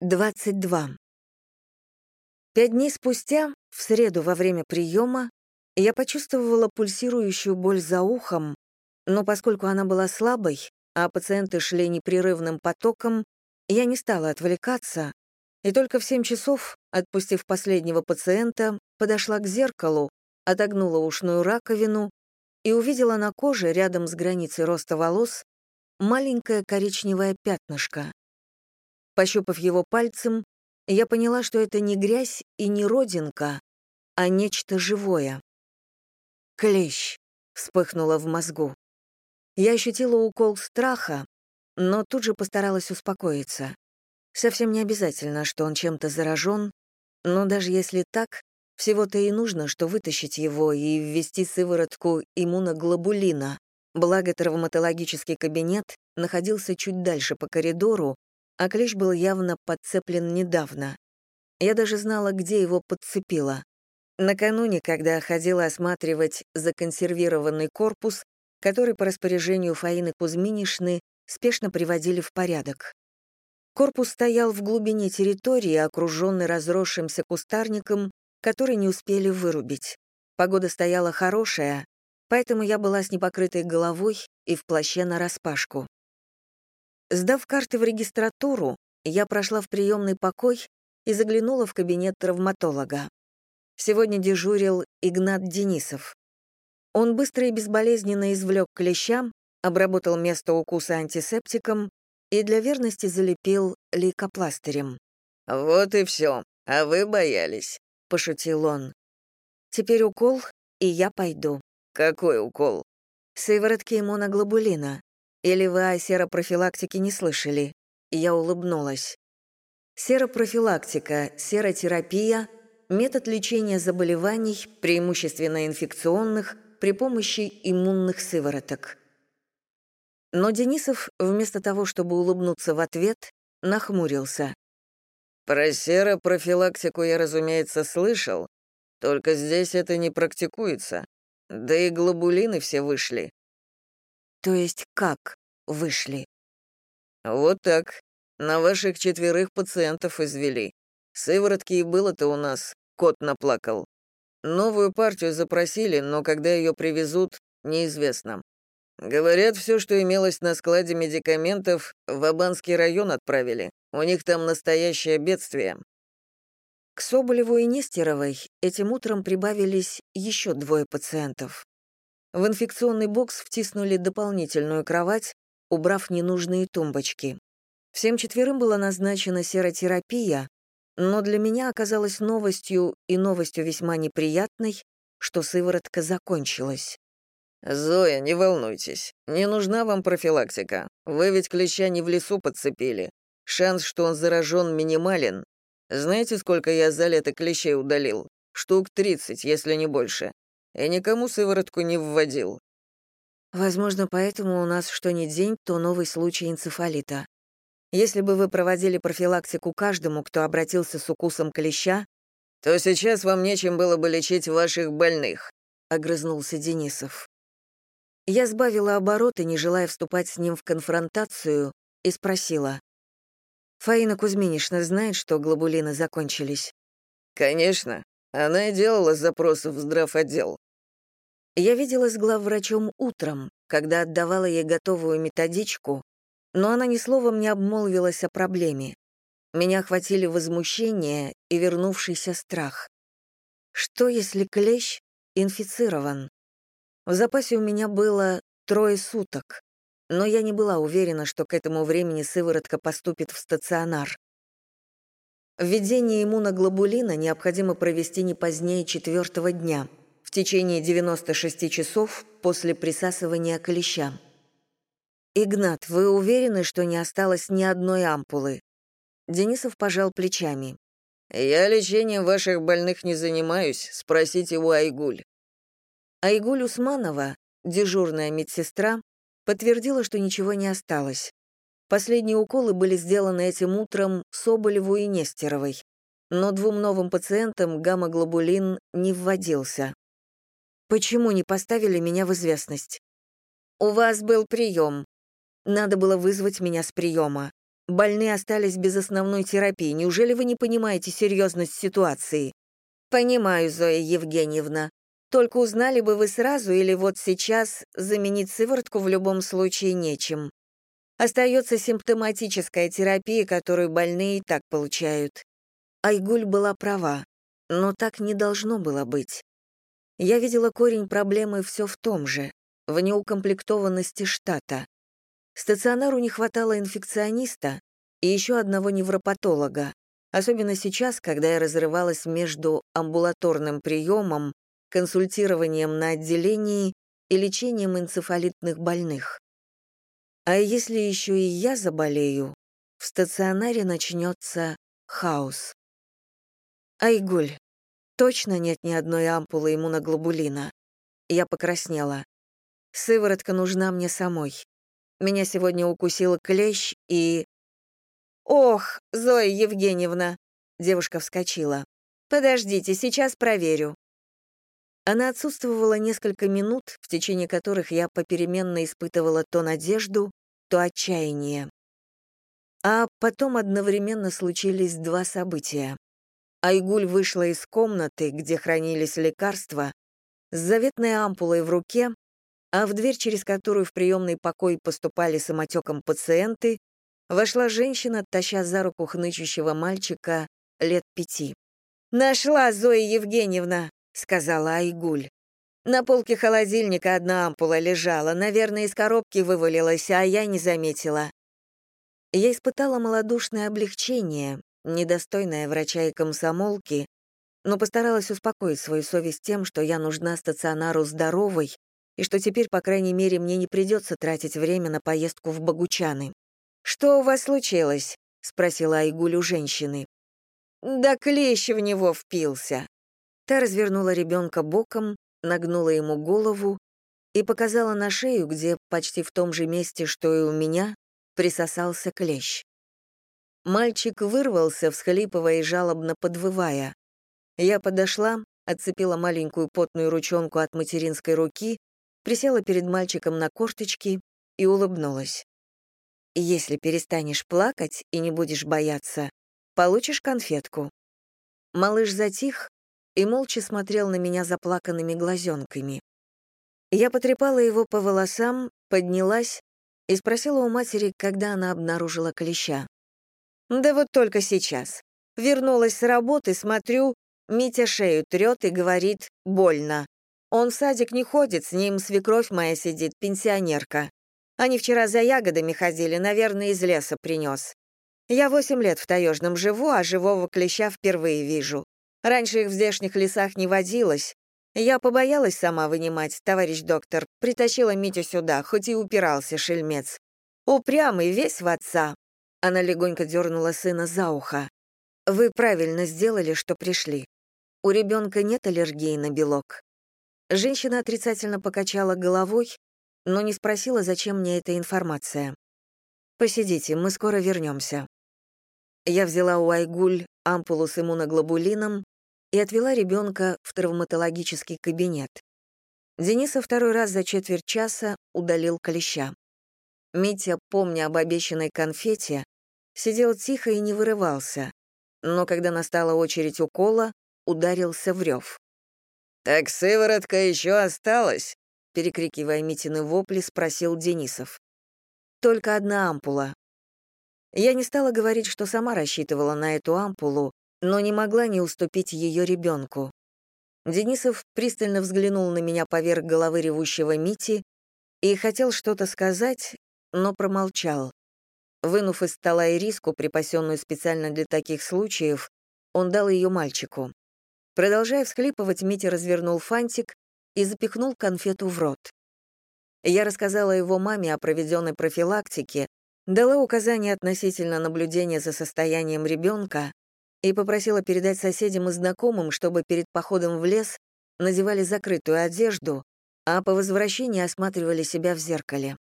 22. Пять дней спустя, в среду во время приема, я почувствовала пульсирующую боль за ухом, но поскольку она была слабой, а пациенты шли непрерывным потоком, я не стала отвлекаться, и только в 7 часов, отпустив последнего пациента, подошла к зеркалу, отогнула ушную раковину и увидела на коже, рядом с границей роста волос, маленькое коричневое пятнышко. Пощупав его пальцем, я поняла, что это не грязь и не родинка, а нечто живое. «Клещ!» — вспыхнуло в мозгу. Я ощутила укол страха, но тут же постаралась успокоиться. Совсем не обязательно, что он чем-то заражен, но даже если так, всего-то и нужно, что вытащить его и ввести сыворотку иммуноглобулина, благо травматологический кабинет находился чуть дальше по коридору, а клещ был явно подцеплен недавно. Я даже знала, где его подцепила. Накануне, когда ходила осматривать законсервированный корпус, который по распоряжению Фаины Кузьминишны спешно приводили в порядок. Корпус стоял в глубине территории, окруженный разросшимся кустарником, который не успели вырубить. Погода стояла хорошая, поэтому я была с непокрытой головой и в плаще нараспашку. Сдав карты в регистратуру, я прошла в приемный покой и заглянула в кабинет травматолога. Сегодня дежурил Игнат Денисов. Он быстро и безболезненно извлек клеща, обработал место укуса антисептиком и для верности залепил лейкопластырем. «Вот и все, а вы боялись», — пошутил он. «Теперь укол, и я пойду». «Какой укол?» «Сыворотки иммуноглобулина. Или вы о серопрофилактике не слышали?» Я улыбнулась. Серопрофилактика, серотерапия — метод лечения заболеваний, преимущественно инфекционных, при помощи иммунных сывороток. Но Денисов, вместо того, чтобы улыбнуться в ответ, нахмурился. «Про серопрофилактику я, разумеется, слышал, только здесь это не практикуется. Да и глобулины все вышли. То есть как вышли? Вот так. На ваших четверых пациентов извели. Сыворотки и было-то у нас, кот наплакал. Новую партию запросили, но когда ее привезут, неизвестно. Говорят, все, что имелось на складе медикаментов, в Абанский район отправили. У них там настоящее бедствие. К Соболеву и Нестеровой этим утром прибавились еще двое пациентов. В инфекционный бокс втиснули дополнительную кровать, убрав ненужные тумбочки. Всем четверым была назначена серотерапия, но для меня оказалось новостью, и новостью весьма неприятной, что сыворотка закончилась. «Зоя, не волнуйтесь. Не нужна вам профилактика. Вы ведь клеща не в лесу подцепили. Шанс, что он заражен, минимален. Знаете, сколько я за лето клещей удалил? Штук 30, если не больше и никому сыворотку не вводил. Возможно, поэтому у нас что ни день, то новый случай энцефалита. Если бы вы проводили профилактику каждому, кто обратился с укусом клеща, то сейчас вам нечем было бы лечить ваших больных», — огрызнулся Денисов. Я сбавила обороты, не желая вступать с ним в конфронтацию, и спросила. «Фаина Кузьминишна знает, что глобулины закончились?» «Конечно. Она и делала запросы в здравотдел. Я виделась с главврачом утром, когда отдавала ей готовую методичку, но она ни словом не обмолвилась о проблеме. Меня охватили возмущение и вернувшийся страх. Что, если клещ инфицирован? В запасе у меня было трое суток, но я не была уверена, что к этому времени сыворотка поступит в стационар. Введение иммуноглобулина необходимо провести не позднее четвертого дня — в течение 96 часов после присасывания клеща. «Игнат, вы уверены, что не осталось ни одной ампулы?» Денисов пожал плечами. «Я лечением ваших больных не занимаюсь, спросите у Айгуль». Айгуль Усманова, дежурная медсестра, подтвердила, что ничего не осталось. Последние уколы были сделаны этим утром Соболеву и Нестеровой, но двум новым пациентам гамма-глобулин не вводился. Почему не поставили меня в известность? У вас был прием. Надо было вызвать меня с приема. Больные остались без основной терапии. Неужели вы не понимаете серьезность ситуации? Понимаю, Зоя Евгеньевна. Только узнали бы вы сразу или вот сейчас заменить сыворотку в любом случае нечем. Остается симптоматическая терапия, которую больные и так получают. Айгуль была права, но так не должно было быть. Я видела корень проблемы все в том же, в неукомплектованности штата. Стационару не хватало инфекциониста и еще одного невропатолога, особенно сейчас, когда я разрывалась между амбулаторным приемом, консультированием на отделении и лечением энцефалитных больных. А если еще и я заболею, в стационаре начнется хаос. Айгуль, точно нет ни одной ампулы иммуноглобулина. Я покраснела. Сыворотка нужна мне самой. Меня сегодня укусил клещ и... «Ох, Зоя Евгеньевна!» Девушка вскочила. «Подождите, сейчас проверю». Она отсутствовала несколько минут, в течение которых я попеременно испытывала то надежду, то отчаяние. А потом одновременно случились два события. Айгуль вышла из комнаты, где хранились лекарства, с заветной ампулой в руке а в дверь, через которую в приемный покой поступали самотеком пациенты, вошла женщина, таща за руку хнычущего мальчика лет пяти. «Нашла, Зоя Евгеньевна», — сказала Айгуль. На полке холодильника одна ампула лежала, наверное, из коробки вывалилась, а я не заметила. Я испытала малодушное облегчение, недостойное врача и комсомолки, но постаралась успокоить свою совесть тем, что я нужна стационару здоровой, и что теперь, по крайней мере, мне не придется тратить время на поездку в Богучаны. «Что у вас случилось?» — спросила Айгуль у женщины. «Да клещ в него впился». Та развернула ребенка боком, нагнула ему голову и показала на шею, где почти в том же месте, что и у меня, присосался клещ. Мальчик вырвался, всхлипывая и жалобно подвывая. Я подошла, отцепила маленькую потную ручонку от материнской руки присела перед мальчиком на корточки и улыбнулась. «Если перестанешь плакать и не будешь бояться, получишь конфетку». Малыш затих и молча смотрел на меня заплаканными глазенками. Я потрепала его по волосам, поднялась и спросила у матери, когда она обнаружила клеща. «Да вот только сейчас. Вернулась с работы, смотрю, Митя шею трет и говорит «больно». Он в садик не ходит, с ним свекровь моя сидит, пенсионерка. Они вчера за ягодами ходили, наверное, из леса принес. Я восемь лет в таежном живу, а живого клеща впервые вижу. Раньше их в здешних лесах не водилось. Я побоялась сама вынимать, товарищ доктор, притащила Митю сюда, хоть и упирался шельмец. Упрямый, весь в отца. Она легонько дернула сына за ухо. Вы правильно сделали, что пришли. У ребенка нет аллергии на белок. Женщина отрицательно покачала головой, но не спросила, зачем мне эта информация. «Посидите, мы скоро вернемся. Я взяла у Айгуль ампулу с иммуноглобулином и отвела ребенка в травматологический кабинет. Дениса второй раз за четверть часа удалил клеща. Митя, помня об обещанной конфете, сидел тихо и не вырывался, но когда настала очередь укола, ударился в рев. «Так сыворотка еще осталась?» перекрикивая Митины вопли, спросил Денисов. «Только одна ампула». Я не стала говорить, что сама рассчитывала на эту ампулу, но не могла не уступить ее ребенку. Денисов пристально взглянул на меня поверх головы ревущего Мити и хотел что-то сказать, но промолчал. Вынув из стола ириску, припасенную специально для таких случаев, он дал ее мальчику. Продолжая всхлипывать, Митя развернул фантик и запихнул конфету в рот. Я рассказала его маме о проведенной профилактике, дала указания относительно наблюдения за состоянием ребенка и попросила передать соседям и знакомым, чтобы перед походом в лес надевали закрытую одежду, а по возвращении осматривали себя в зеркале.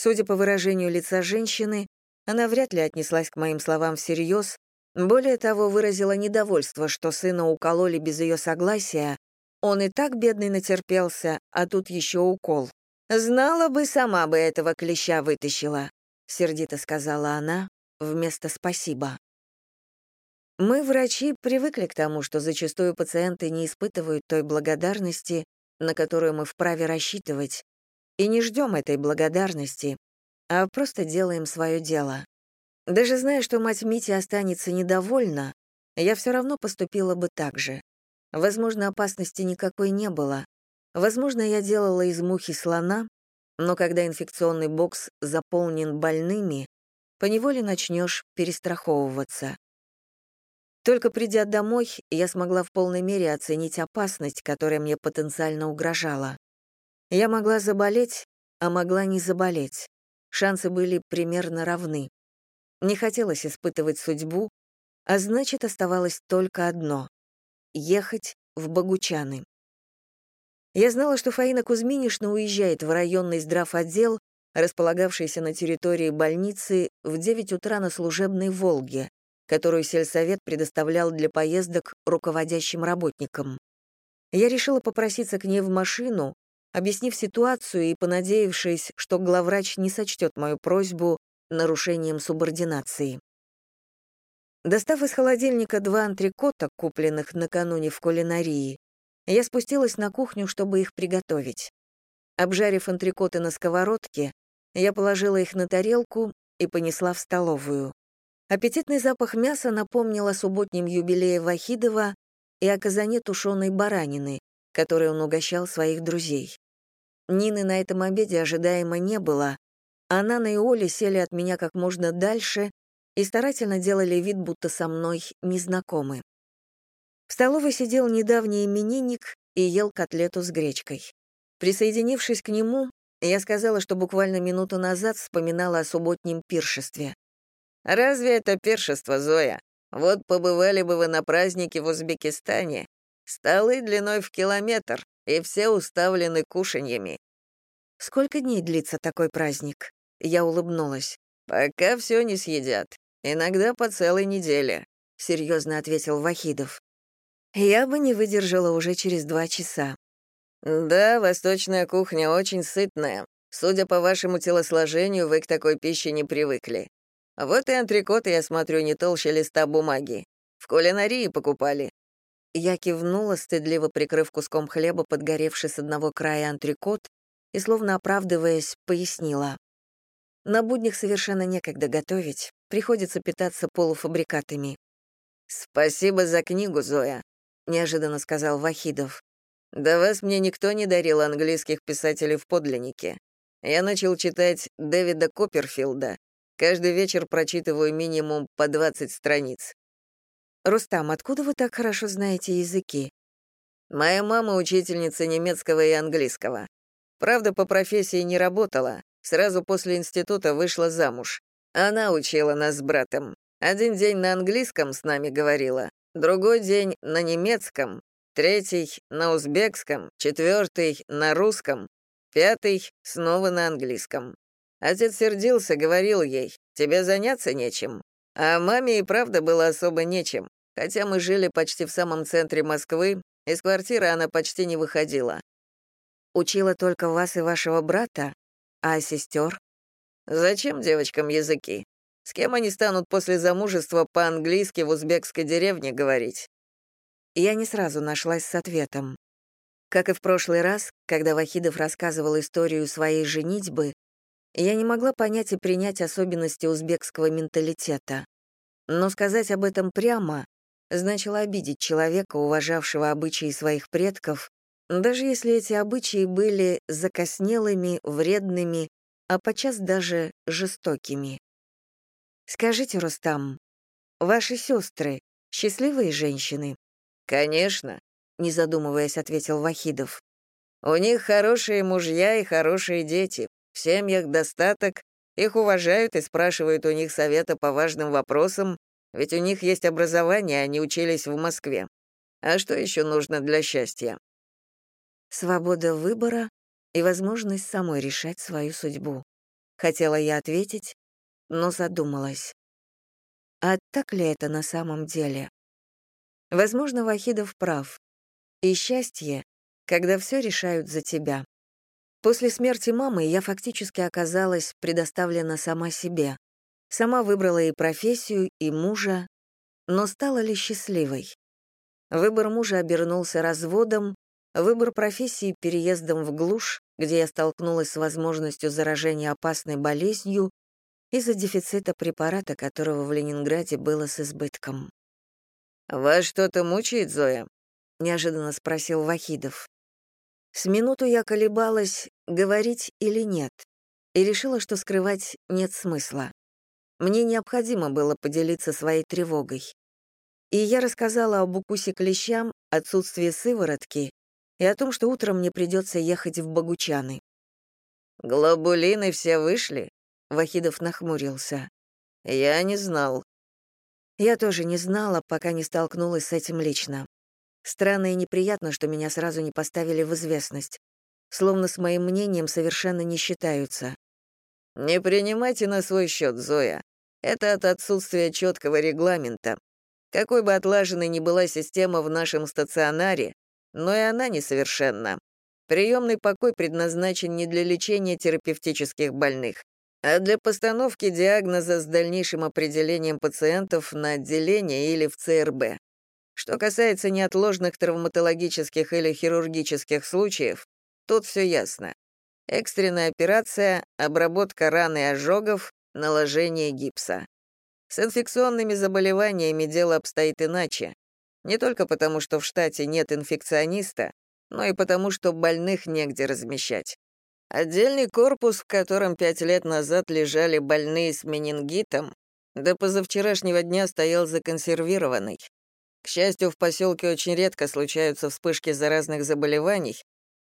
Судя по выражению лица женщины, она вряд ли отнеслась к моим словам всерьез, более того, выразила недовольство, что сына укололи без ее согласия. Он и так бедный натерпелся, а тут еще укол. «Знала бы, сама бы этого клеща вытащила», — сердито сказала она вместо «спасибо». Мы, врачи, привыкли к тому, что зачастую пациенты не испытывают той благодарности, на которую мы вправе рассчитывать, и не ждем этой благодарности, а просто делаем свое дело. Даже зная, что мать Мити останется недовольна, я все равно поступила бы так же. Возможно, опасности никакой не было. Возможно, я делала из мухи слона, но когда инфекционный бокс заполнен больными, поневоле начнешь перестраховываться. Только придя домой, я смогла в полной мере оценить опасность, которая мне потенциально угрожала. Я могла заболеть, а могла не заболеть. Шансы были примерно равны. Не хотелось испытывать судьбу, а значит, оставалось только одно — ехать в Богучаны. Я знала, что Фаина Кузьминишна уезжает в районный здравотдел, располагавшийся на территории больницы, в 9 утра на служебной «Волге», которую сельсовет предоставлял для поездок руководящим работникам. Я решила попроситься к ней в машину, объяснив ситуацию и понадеявшись, что главврач не сочтет мою просьбу нарушением субординации. Достав из холодильника два антрикота, купленных накануне в кулинарии, я спустилась на кухню, чтобы их приготовить. Обжарив антрикоты на сковородке, я положила их на тарелку и понесла в столовую. Аппетитный запах мяса напомнил о субботнем юбилее Вахидова и о казане тушеной баранины, которой он угощал своих друзей. Нины на этом обеде ожидаемо не было, а Нана и Оля сели от меня как можно дальше и старательно делали вид, будто со мной незнакомы. В столовой сидел недавний именинник и ел котлету с гречкой. Присоединившись к нему, я сказала, что буквально минуту назад вспоминала о субботнем пиршестве. «Разве это пиршество, Зоя? Вот побывали бы вы на празднике в Узбекистане. Столы длиной в километр, и все уставлены кушаньями». «Сколько дней длится такой праздник?» Я улыбнулась. «Пока все не съедят. Иногда по целой неделе», — серьезно ответил Вахидов. Я бы не выдержала уже через два часа. «Да, восточная кухня очень сытная. Судя по вашему телосложению, вы к такой пище не привыкли. Вот и антрикоты, я смотрю, не толще листа бумаги. В кулинарии покупали. Я кивнула, стыдливо прикрыв куском хлеба подгоревший с одного края антрикот, и, словно оправдываясь, пояснила. На буднях совершенно некогда готовить, приходится питаться полуфабрикатами. «Спасибо за книгу, Зоя», — неожиданно сказал Вахидов. «До вас мне никто не дарил английских писателей в подлиннике. Я начал читать Дэвида Копперфилда. Каждый вечер прочитываю минимум по 20 страниц. «Рустам, откуда вы так хорошо знаете языки?» «Моя мама — учительница немецкого и английского. Правда, по профессии не работала. Сразу после института вышла замуж. Она учила нас с братом. Один день на английском с нами говорила, другой день на немецком, третий — на узбекском, четвертый — на русском, пятый — снова на английском. Отец сердился, говорил ей, «Тебе заняться нечем». А маме и правда было особо нечем. Хотя мы жили почти в самом центре Москвы, из квартиры она почти не выходила. Учила только вас и вашего брата, а сестер? Зачем девочкам языки? С кем они станут после замужества по-английски в узбекской деревне говорить? Я не сразу нашлась с ответом. Как и в прошлый раз, когда Вахидов рассказывал историю своей женитьбы, я не могла понять и принять особенности узбекского менталитета. Но сказать об этом прямо значило обидеть человека, уважавшего обычаи своих предков, даже если эти обычаи были закоснелыми, вредными, а подчас даже жестокими. Скажите, Рустам, ваши сестры счастливые женщины? Конечно, не задумываясь, ответил Вахидов. У них хорошие мужья и хорошие дети, в семьях достаток, их уважают и спрашивают у них совета по важным вопросам, ведь у них есть образование, они учились в Москве. А что еще нужно для счастья? Свобода выбора и возможность самой решать свою судьбу. Хотела я ответить, но задумалась. А так ли это на самом деле? Возможно, Вахидов прав. И счастье, когда все решают за тебя. После смерти мамы я фактически оказалась предоставлена сама себе. Сама выбрала и профессию, и мужа, но стала ли счастливой? Выбор мужа обернулся разводом, выбор профессии — переездом в глушь, где я столкнулась с возможностью заражения опасной болезнью из-за дефицита препарата, которого в Ленинграде было с избытком. «Вас что-то мучает, Зоя?» — неожиданно спросил Вахидов. С минуту я колебалась, говорить или нет, и решила, что скрывать нет смысла. Мне необходимо было поделиться своей тревогой. И я рассказала об укусе клещам, отсутствии сыворотки и о том, что утром мне придется ехать в Богучаны. «Глобулины все вышли?» — Вахидов нахмурился. «Я не знал». Я тоже не знала, пока не столкнулась с этим лично. Странно и неприятно, что меня сразу не поставили в известность. Словно с моим мнением совершенно не считаются. «Не принимайте на свой счет, Зоя. Это от отсутствия четкого регламента. Какой бы отлаженной ни была система в нашем стационаре, но и она несовершенна. Приемный покой предназначен не для лечения терапевтических больных, а для постановки диагноза с дальнейшим определением пациентов на отделение или в ЦРБ. Что касается неотложных травматологических или хирургических случаев, тут все ясно. Экстренная операция, обработка ран и ожогов, наложение гипса. С инфекционными заболеваниями дело обстоит иначе. Не только потому, что в штате нет инфекциониста, но и потому, что больных негде размещать. Отдельный корпус, в котором пять лет назад лежали больные с менингитом, до позавчерашнего дня стоял законсервированный. К счастью, в поселке очень редко случаются вспышки заразных заболеваний,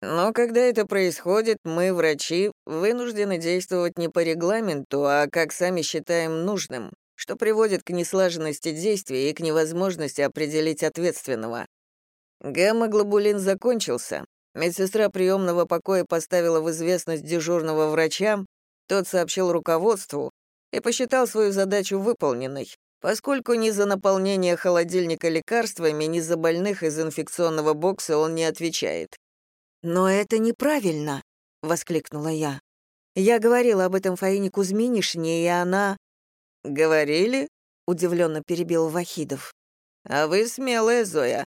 но когда это происходит, мы, врачи, вынуждены действовать не по регламенту, а как сами считаем нужным что приводит к неслаженности действий и к невозможности определить ответственного. Гамма-глобулин закончился. Медсестра приемного покоя поставила в известность дежурного врача, тот сообщил руководству и посчитал свою задачу выполненной, поскольку ни за наполнение холодильника лекарствами, ни за больных из инфекционного бокса он не отвечает. «Но это неправильно», — воскликнула я. «Я говорила об этом Фаине Кузьминишне, и она...» «Говорили?» — удивленно перебил Вахидов. «А вы смелая, Зоя».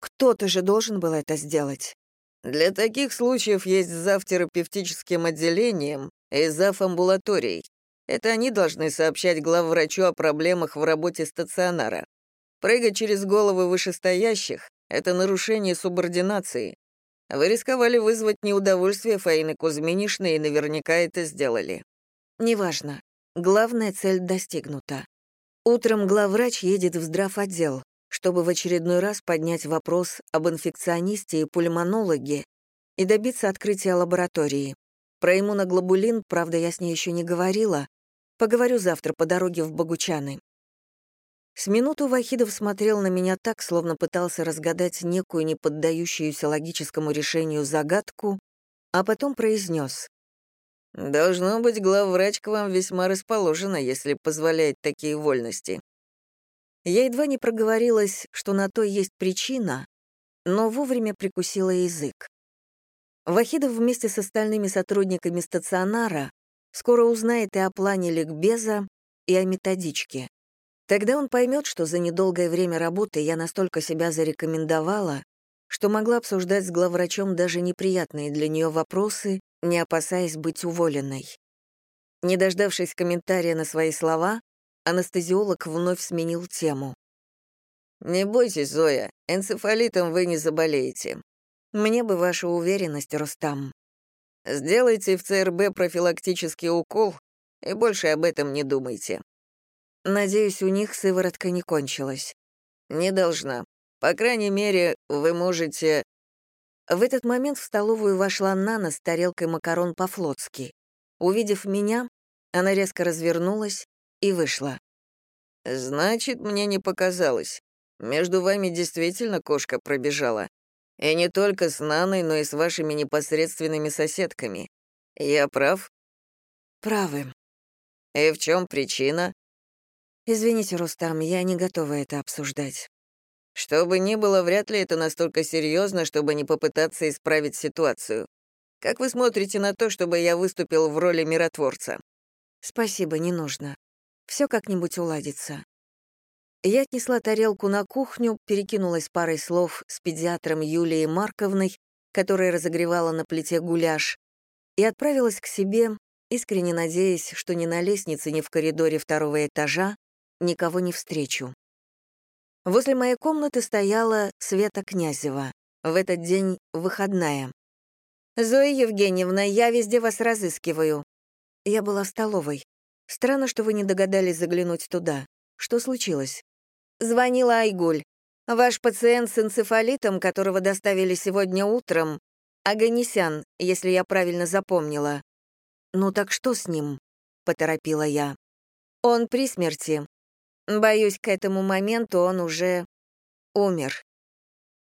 «Кто-то же должен был это сделать». «Для таких случаев есть зав терапевтическим отделением и зав амбулаторией. Это они должны сообщать главврачу о проблемах в работе стационара. Прыгать через головы вышестоящих — это нарушение субординации. Вы рисковали вызвать неудовольствие Фаины Кузьминишны и наверняка это сделали». «Неважно. Главная цель достигнута. Утром главврач едет в здравотдел, чтобы в очередной раз поднять вопрос об инфекционисте и пульмонологе и добиться открытия лаборатории. Про иммуноглобулин, правда, я с ней еще не говорила. Поговорю завтра по дороге в Богучаны. С минуту Вахидов смотрел на меня так, словно пытался разгадать некую неподдающуюся логическому решению загадку, а потом произнес. Должно быть, главврач к вам весьма расположена, если позволяет такие вольности. Я едва не проговорилась, что на то есть причина, но вовремя прикусила язык. Вахидов вместе с остальными сотрудниками стационара скоро узнает и о плане ликбеза, и о методичке. Тогда он поймет, что за недолгое время работы я настолько себя зарекомендовала, что могла обсуждать с главврачом даже неприятные для нее вопросы не опасаясь быть уволенной. Не дождавшись комментария на свои слова, анестезиолог вновь сменил тему. «Не бойтесь, Зоя, энцефалитом вы не заболеете. Мне бы ваша уверенность, Рустам. Сделайте в ЦРБ профилактический укол и больше об этом не думайте. Надеюсь, у них сыворотка не кончилась. Не должна. По крайней мере, вы можете в этот момент в столовую вошла Нана с тарелкой макарон по-флотски. Увидев меня, она резко развернулась и вышла. «Значит, мне не показалось. Между вами действительно кошка пробежала. И не только с Наной, но и с вашими непосредственными соседками. Я прав?» «Правы». «И в чем причина?» «Извините, Рустам, я не готова это обсуждать». Что бы ни было, вряд ли это настолько серьезно, чтобы не попытаться исправить ситуацию. Как вы смотрите на то, чтобы я выступил в роли миротворца? Спасибо, не нужно. Все как-нибудь уладится. Я отнесла тарелку на кухню, перекинулась парой слов с педиатром Юлией Марковной, которая разогревала на плите гуляш, и отправилась к себе, искренне надеясь, что ни на лестнице, ни в коридоре второго этажа никого не встречу. Возле моей комнаты стояла Света Князева. В этот день выходная. «Зоя Евгеньевна, я везде вас разыскиваю». Я была в столовой. Странно, что вы не догадались заглянуть туда. Что случилось? Звонила Айгуль. Ваш пациент с энцефалитом, которого доставили сегодня утром, Аганесян, если я правильно запомнила. Ну так что с ним? Поторопила я. Он при смерти. Боюсь, к этому моменту он уже умер.